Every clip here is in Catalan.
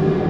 you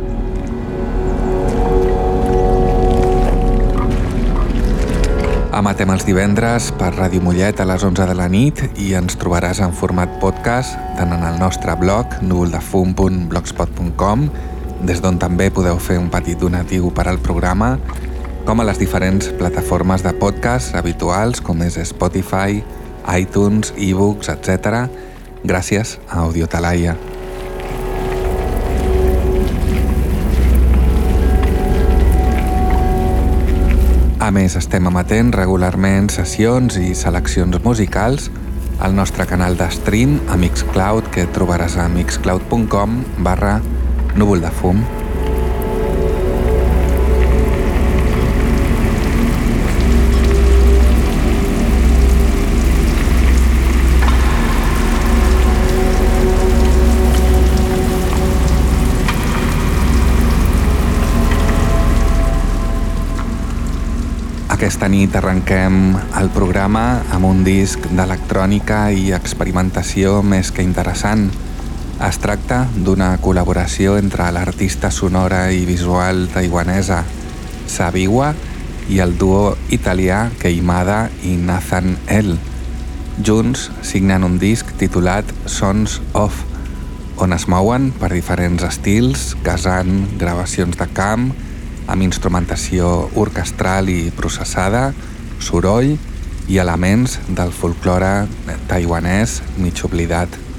Emetem els divendres per Ràdio Mollet a les 11 de la nit i ens trobaràs en format podcast tant en el nostre blog núvoldefum.blogspot.com des d'on també podeu fer un petit donatiu per al programa com a les diferents plataformes de podcast habituals com és Spotify, iTunes, ebooks, etc. Gràcies a Audiotalaia. Més, estem emetent regularment sessions i seleccions musicals al nostre canal de stream a Mixcloud que trobaràs a mixcloud.com barra núvol de fum. Aquesta nit arrenquem el programa amb un disc d'electrònica i experimentació més que interessant. Es tracta d'una col·laboració entre l'artista sonora i visual taiwanesa Sabiwa i el duo italià Keimada i Nathan L. Junts signen un disc titulat Sons of, on es mouen per diferents estils, casant gravacions de camp, amb instrumentació orquestral i processada, soroll i elements del folklore taiwanès mig oblidat.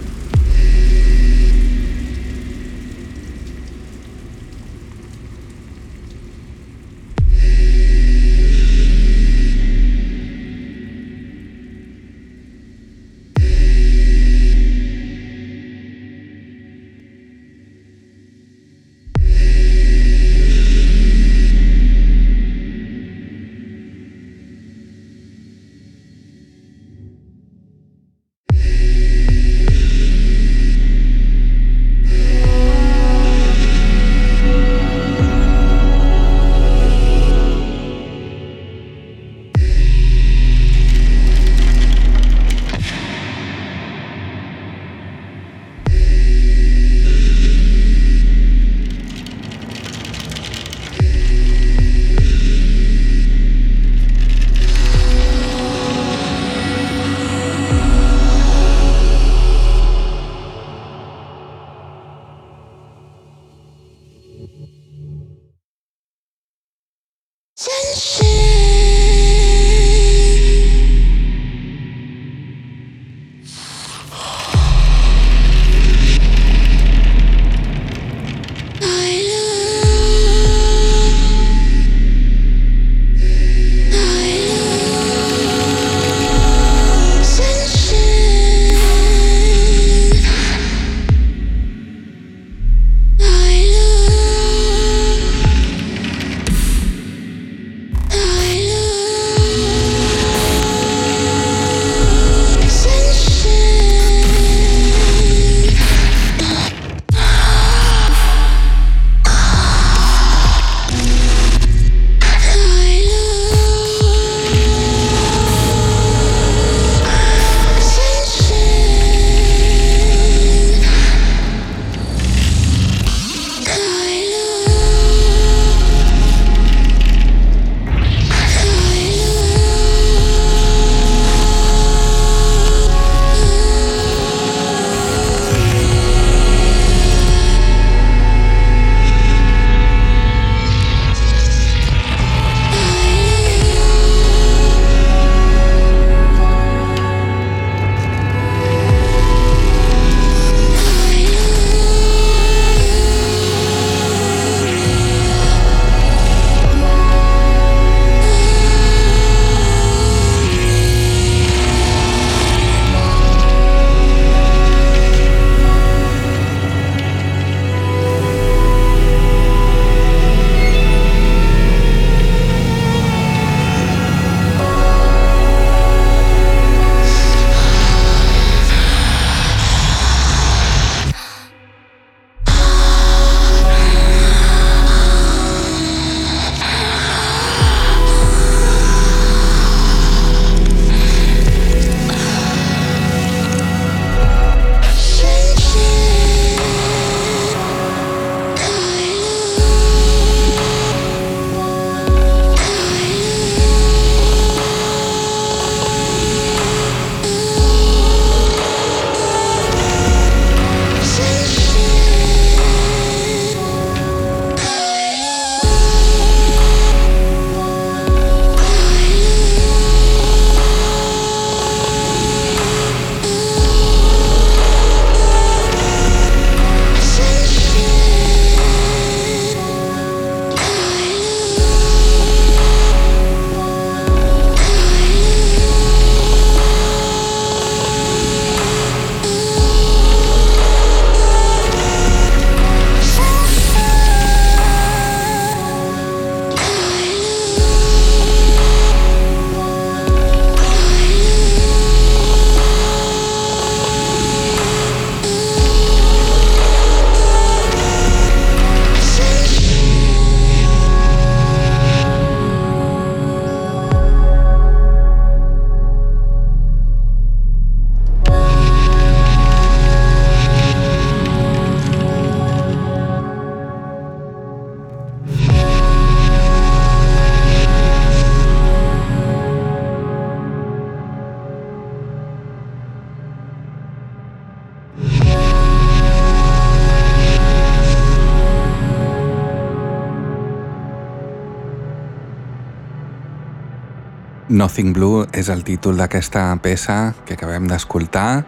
Nothing Blue és el títol d'aquesta peça que acabem d'escoltar.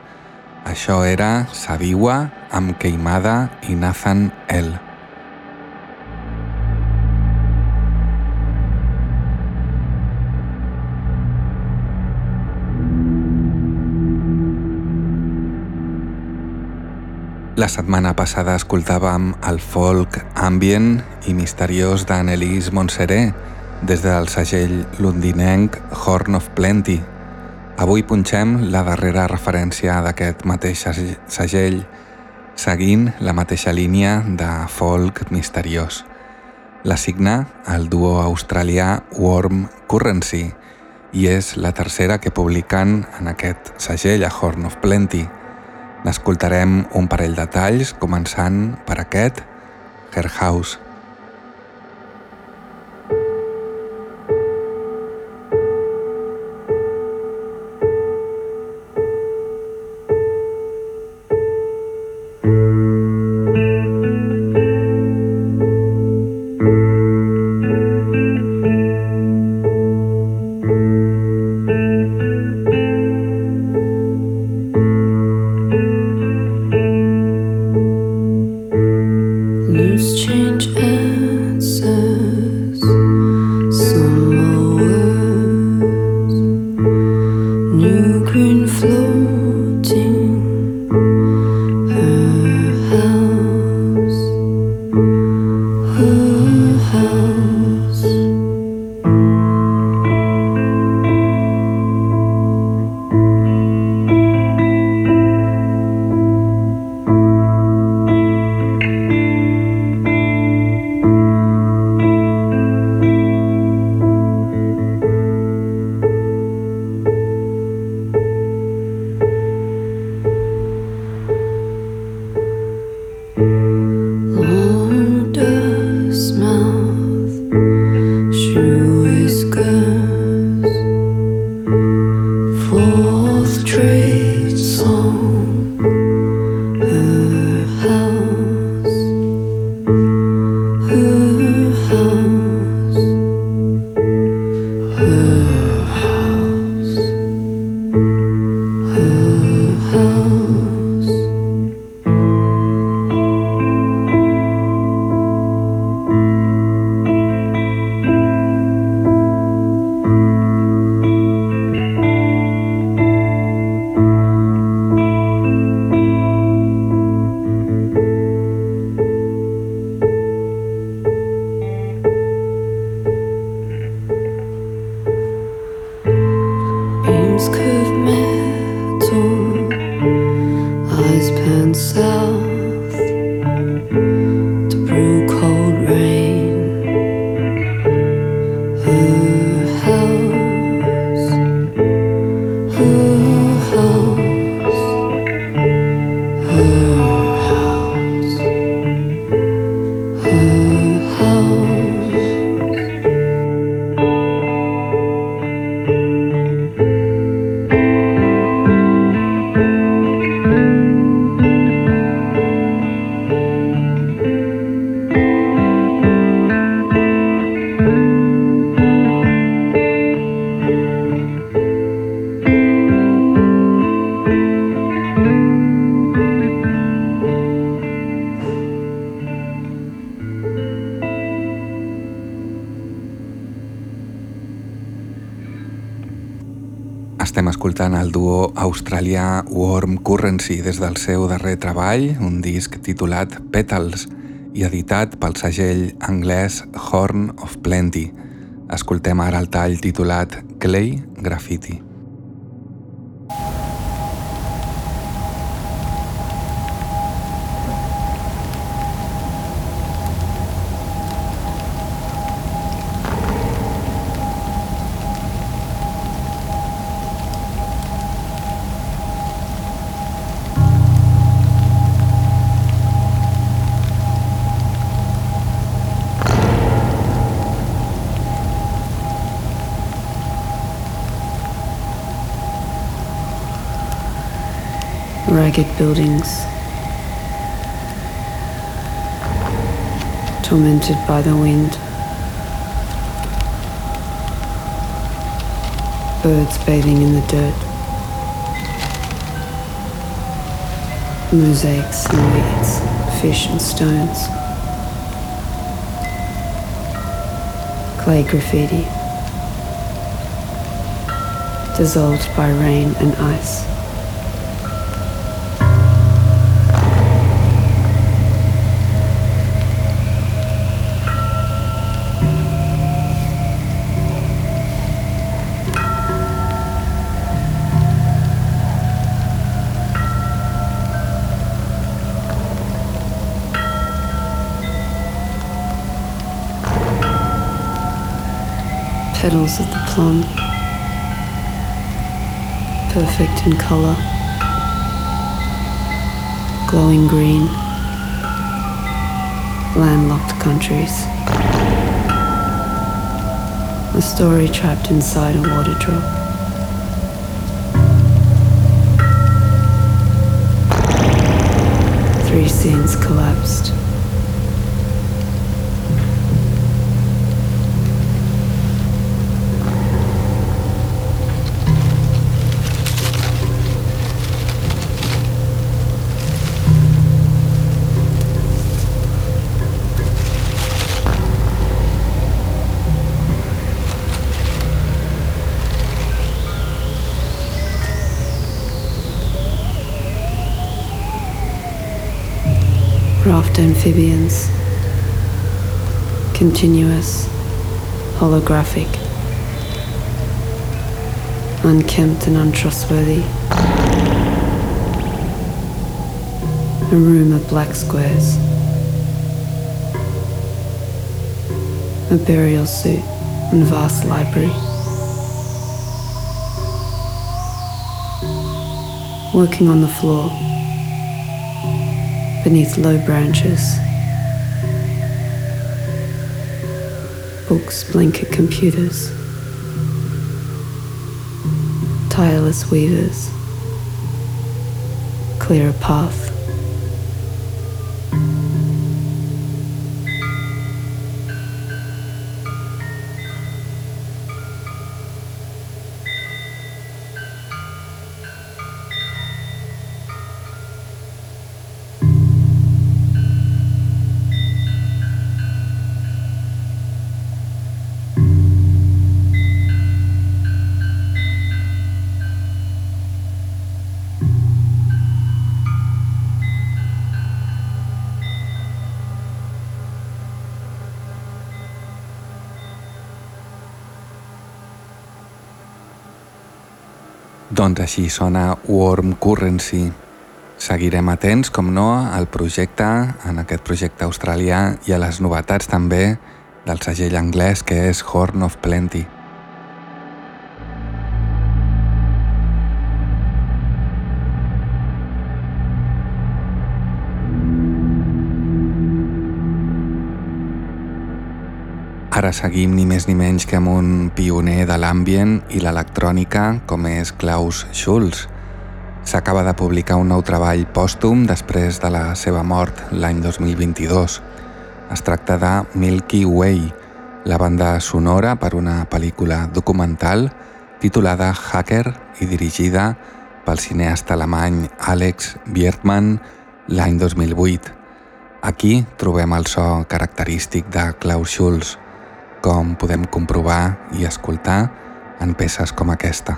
Això era Sadiwa amb Keimada i Nathan L. La setmana passada escoltàvem el folk ambient i misteriós d'Annelise Montserrat, des del segell londinenc Horn of Plenty. Avui punxem la darrera referència d'aquest mateix segell, seguint la mateixa línia de folk misteriós. La signa el duo australià Worm Currency i és la tercera que publiquen en aquest segell a Horn of Plenty. N'escoltarem un parell de talls, començant per aquest, Her House. Australià Warm Currency des del seu darrer treball, un disc titulat Petals i editat pel segell anglès Horn of Plenty. Escoltem ara el tall titulat Clay Graffiti. Ragged buildings, tormented by the wind. Birds bathing in the dirt. Mosaics and weeds, fish and stones. Clay graffiti. Dissolved by rain and ice. Petals of the plum, perfect in colour, glowing green, landlocked countries. A story trapped inside a water drop. Three scenes collapsed. Raft amphibians, continuous, holographic, unkempt and untrustworthy. A room of black squares. A burial suit and vast library. Working on the floor beneath low branches. Books blanket computers. Tireless weavers. Clear a path. Doncs així sona Warm Currency. Seguirem atents, com no, al projecte, en aquest projecte australià i a les novetats també del segell anglès que és Horn of Plenty. Ara seguim ni més ni menys que amb un pioner de l'ambient i l'electrònica com és Klaus Schulz. S'acaba de publicar un nou treball pòstum després de la seva mort l'any 2022. Es tracta de Milky Way, la banda sonora per una pel·lícula documental titulada Hacker i dirigida pel cineasta alemany Alex Biertmann l'any 2008. Aquí trobem el so característic de Klaus Schulz, com podem comprovar i escoltar en peces com aquesta.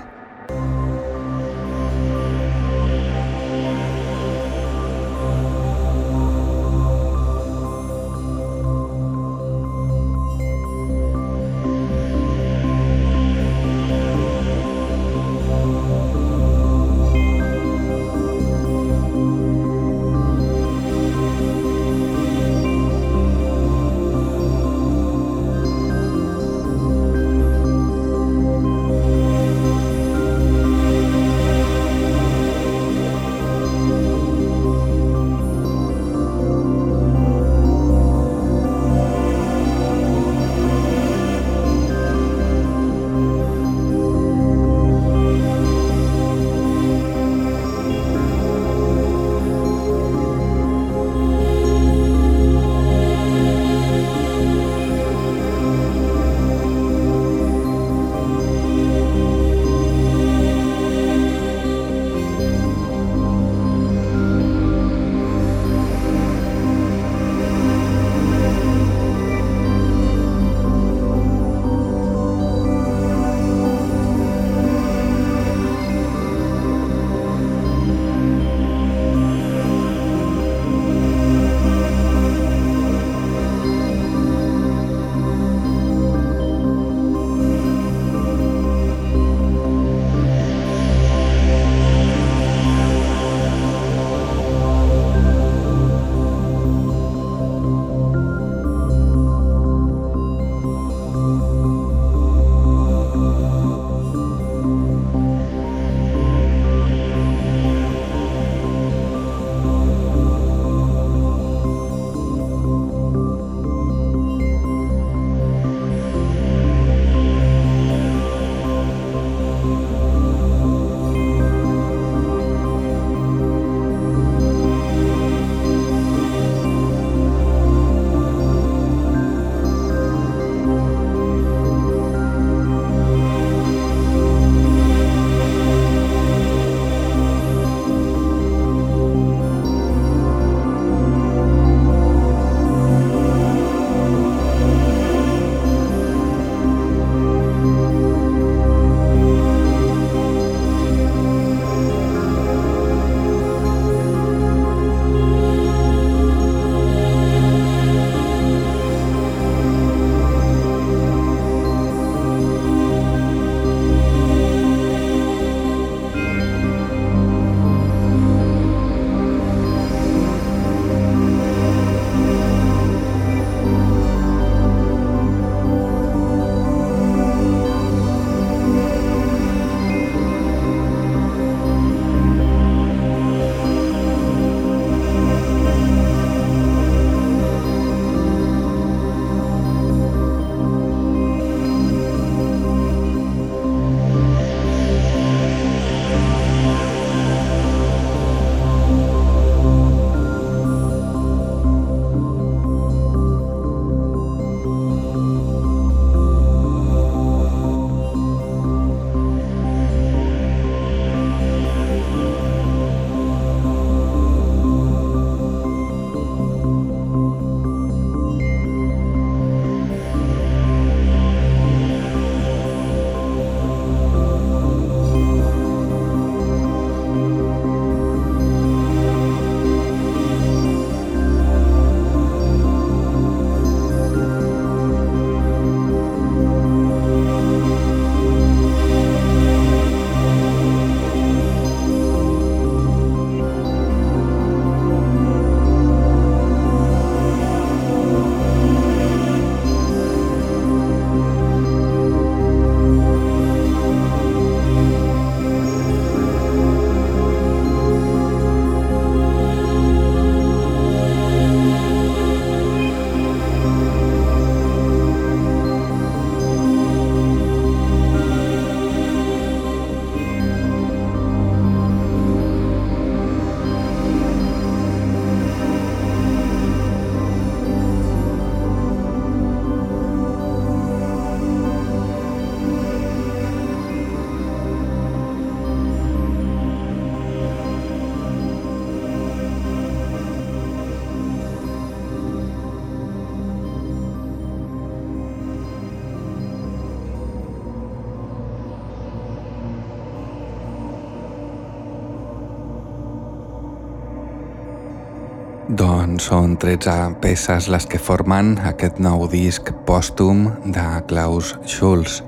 Doncs són 13 peces les que formen aquest nou disc pòstum de Klaus Schulz,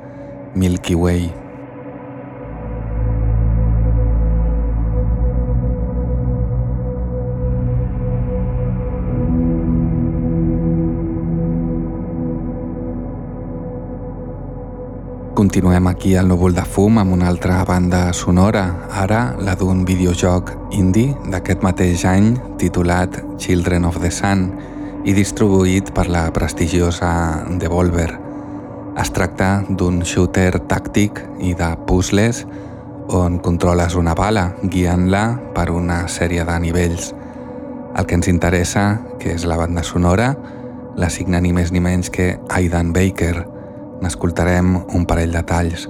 Milky Way. Continuem aquí al núvol de fum amb una altra banda sonora, ara la d'un videojoc indie d'aquest mateix any titulat Children of the Sun i distribuït per la prestigiosa Devolver. Es tracta d'un shooter tàctic i de puzzles on controles una bala guiant-la per una sèrie de nivells. El que ens interessa, que és la banda sonora, l'assigna ni més ni menys que Aidan Baker, N'escoltarem un parell de talls.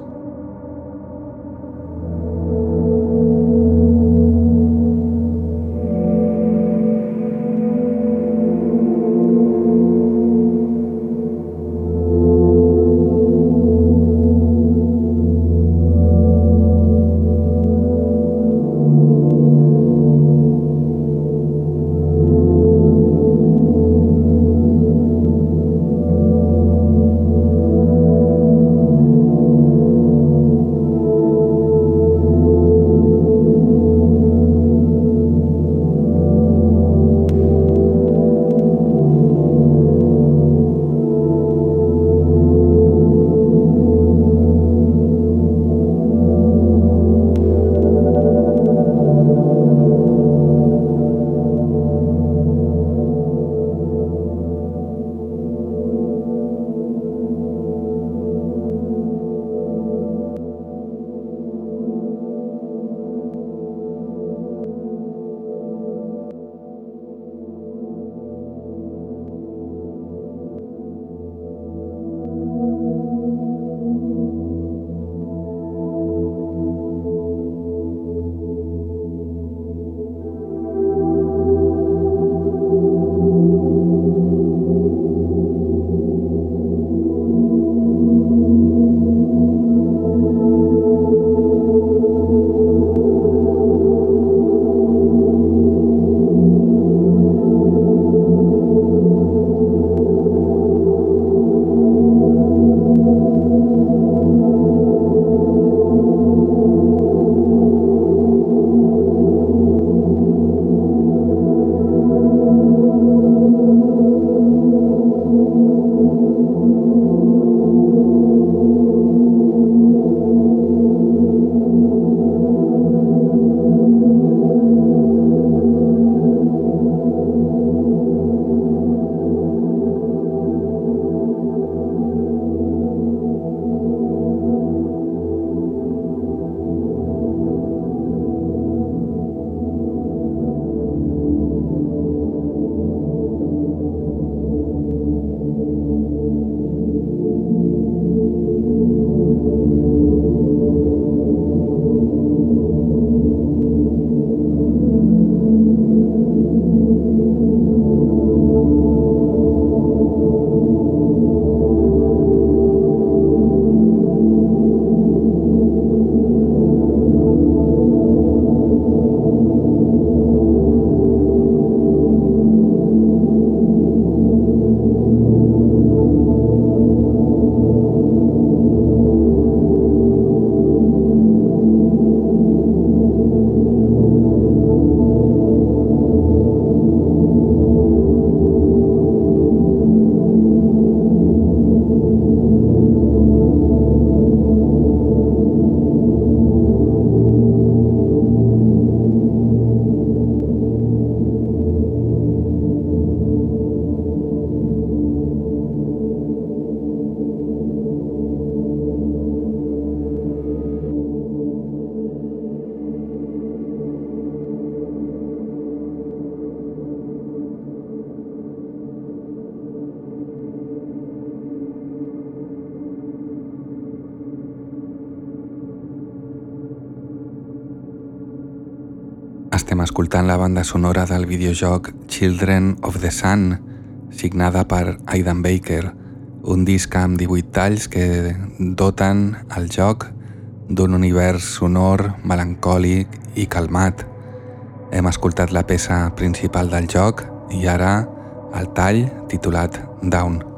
Estem escoltant la banda sonora del videojoc Children of the Sun, signada per Aidan Baker, un disc amb 18 talls que doten el joc d'un univers sonor, melancòlic i calmat. Hem escoltat la peça principal del joc, i ara el tall titulat Down.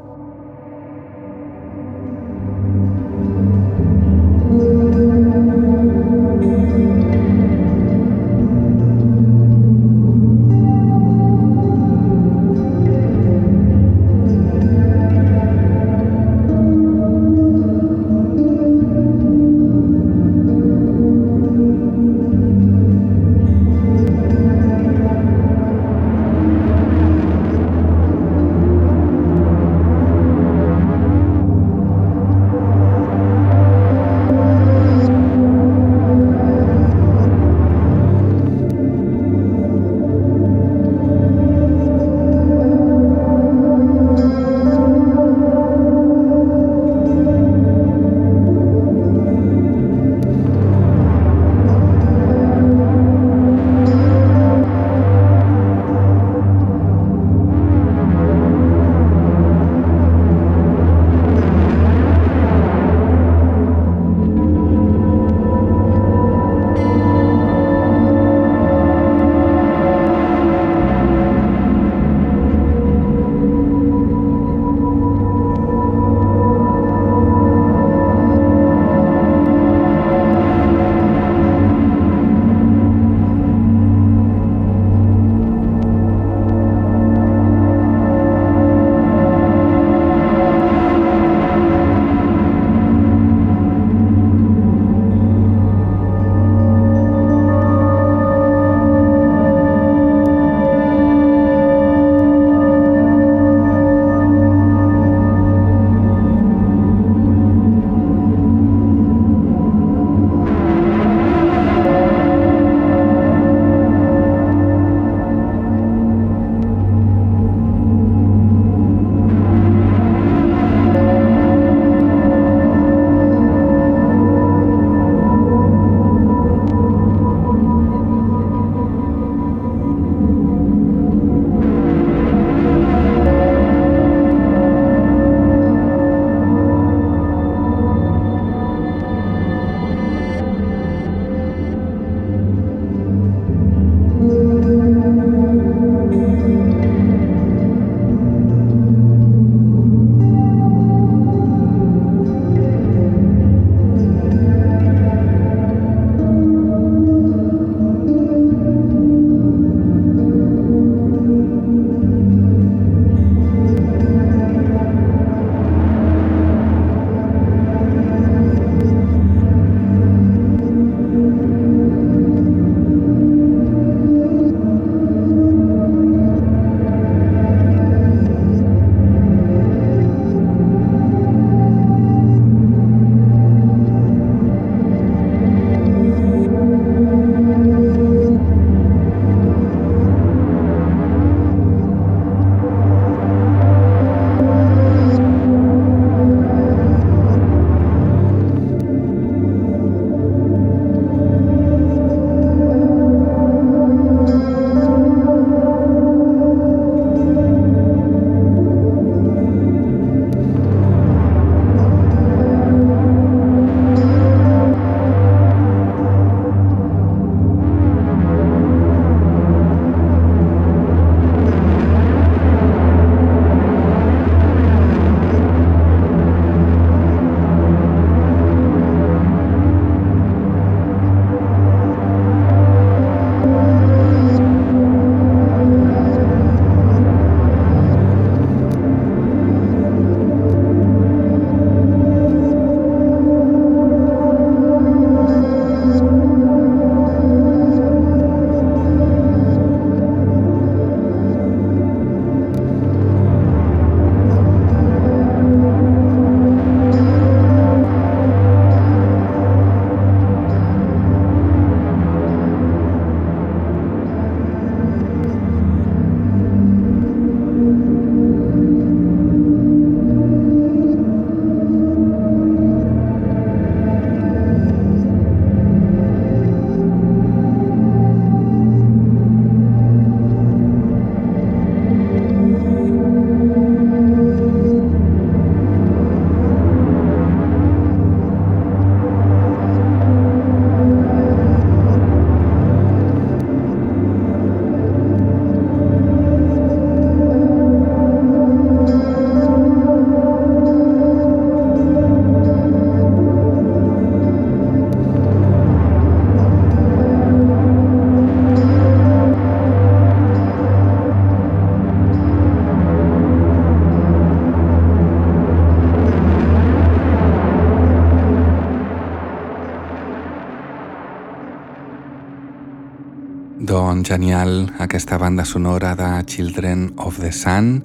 Genial aquesta banda sonora de Children of the Sun,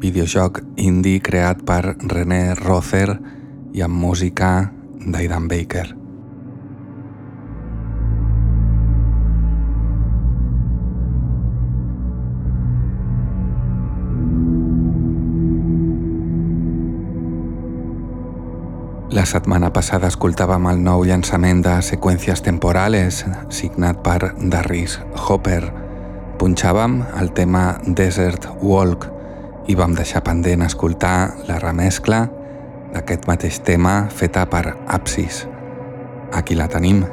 videojoc indie creat per René Rother i amb música d'Aidan Baker. La setmana passada escoltàvem el nou llançament de Seqüències Temporales, signat per Darris Hopper. Punxàvem el tema Desert Walk i vam deixar pendent escoltar la remescla d'aquest mateix tema feta per Apsis. Aquí la tenim.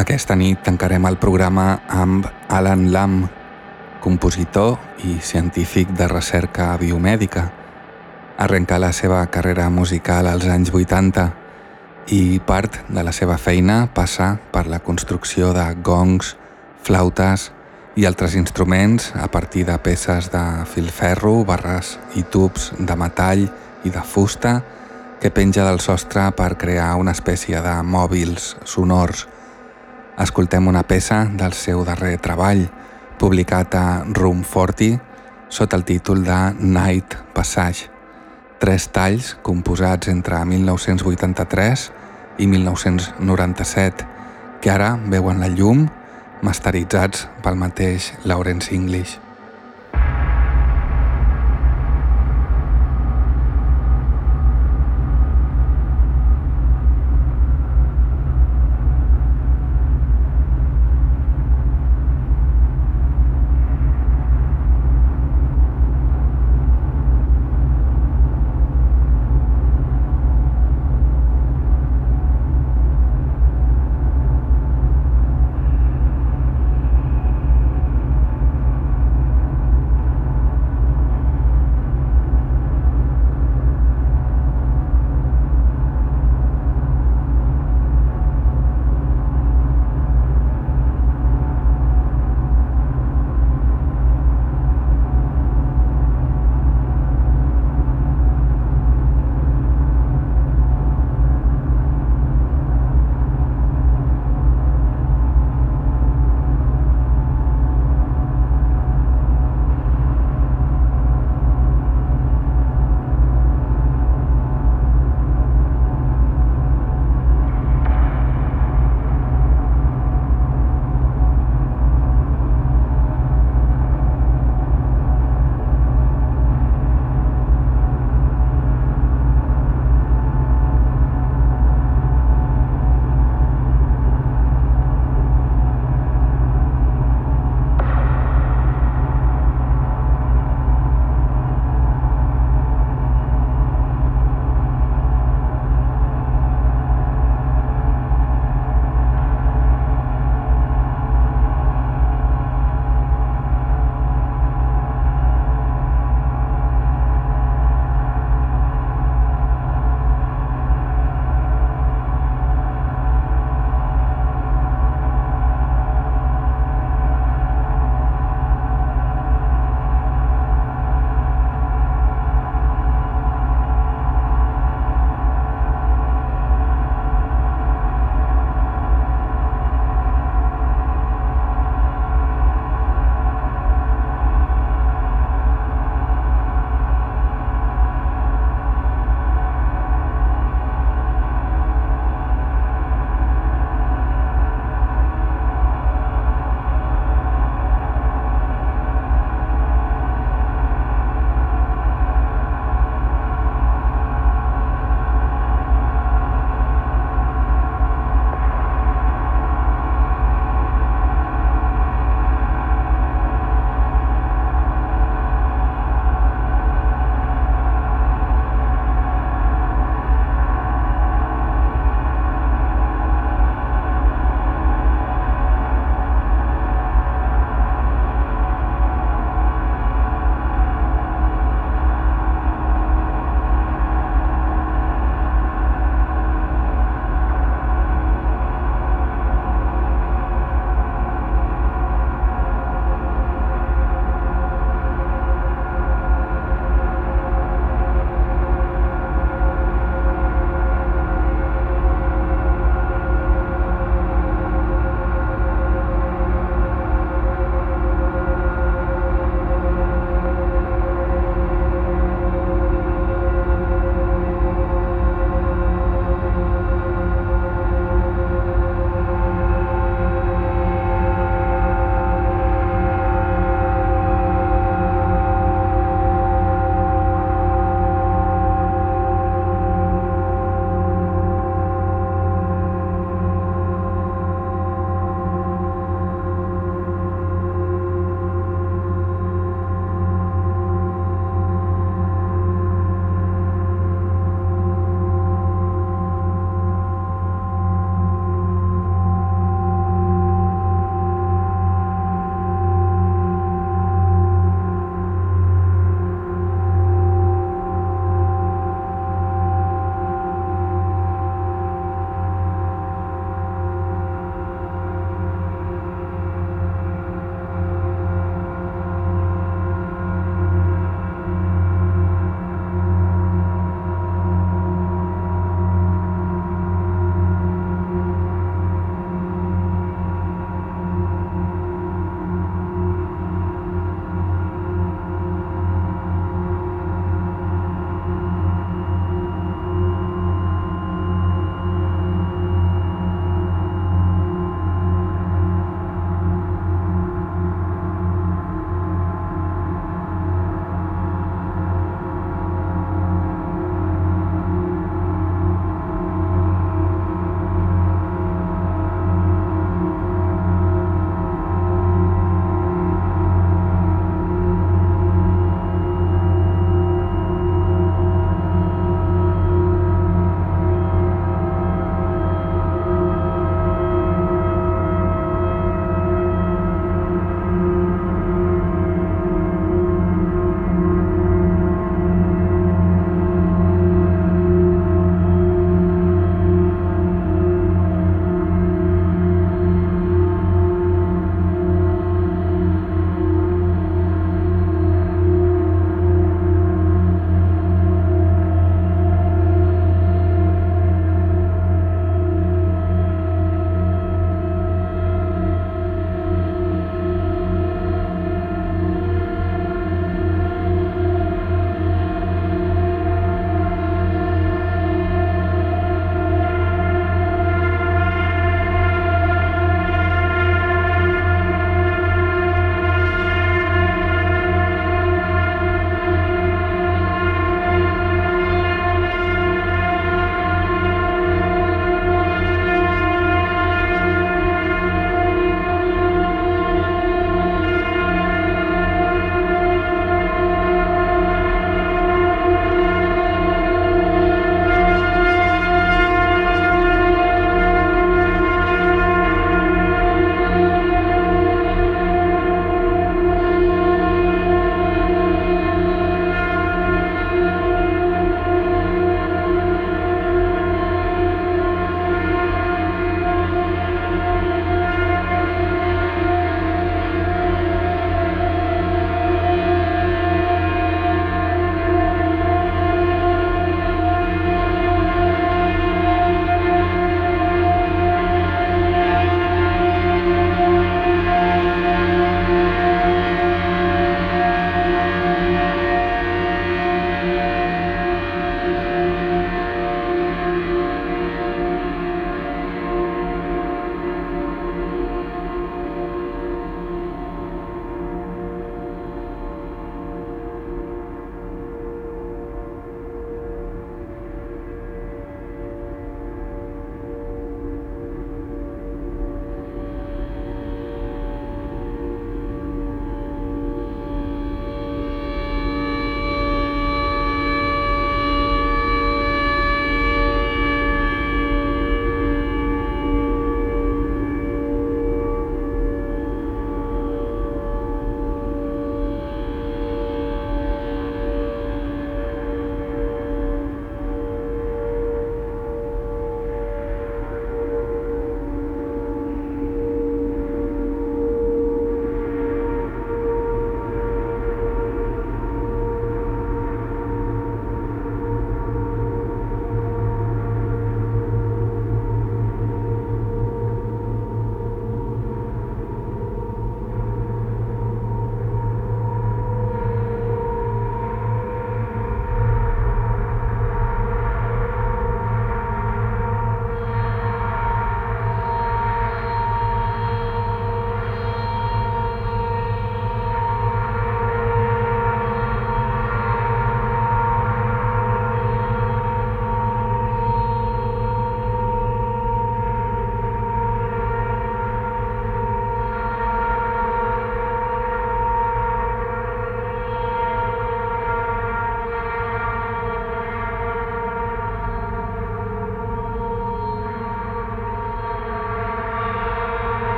Aquesta nit tancarem el programa amb Alan Lam, compositor i científic de recerca biomèdica. Arrenca la seva carrera musical als anys 80 i part de la seva feina passa per la construcció de gongs, flautes i altres instruments a partir de peces de filferro, barres i tubs de metall i de fusta que penja del sostre per crear una espècie de mòbils sonors. Escoltem una peça del seu darrer treball, publicat a Room 40 sota el títol de Night Passage. Tres talls composats entre 1983 i 1997 que ara veuen la llum masteritzats pel mateix Lawrence English.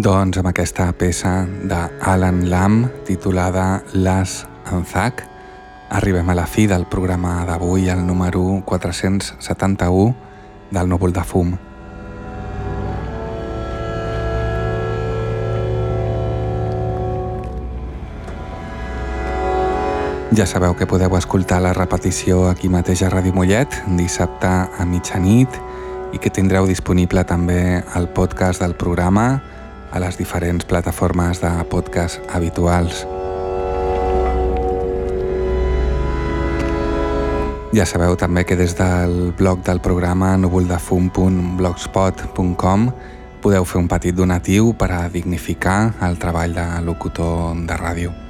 Doncs amb aquesta peça d'Alan Lam titulada Las Anzac arribem a la fi del programa d'avui, el número 471 del Núvol de Fum. Ja sabeu que podeu escoltar la repetició aquí mateix a Ràdio Mollet dissabte a mitjanit i que tindreu disponible també el podcast del programa a les diferents plataformes de podcast habituals. Ja sabeu també que des del blog del programa núvoldefum.blogspot.com podeu fer un petit donatiu per a dignificar el treball de locutor de ràdio.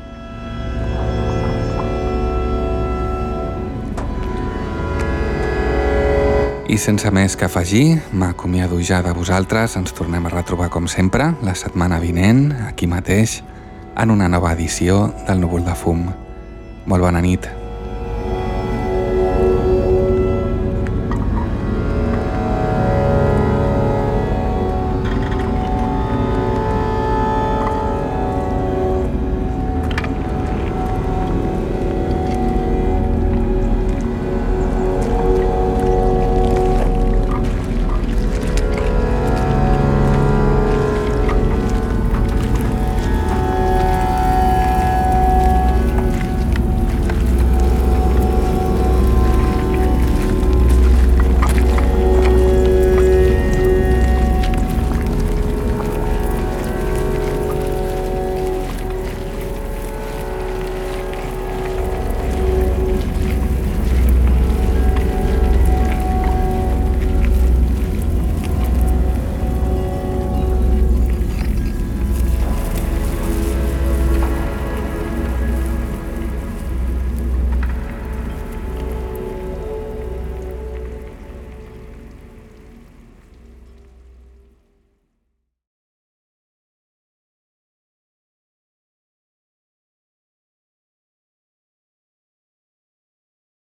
I sense més que afegir, m'acomiado ja de vosaltres, ens tornem a retrobar com sempre la setmana vinent, aquí mateix, en una nova edició del Núvol de Fum. Molt bona nit.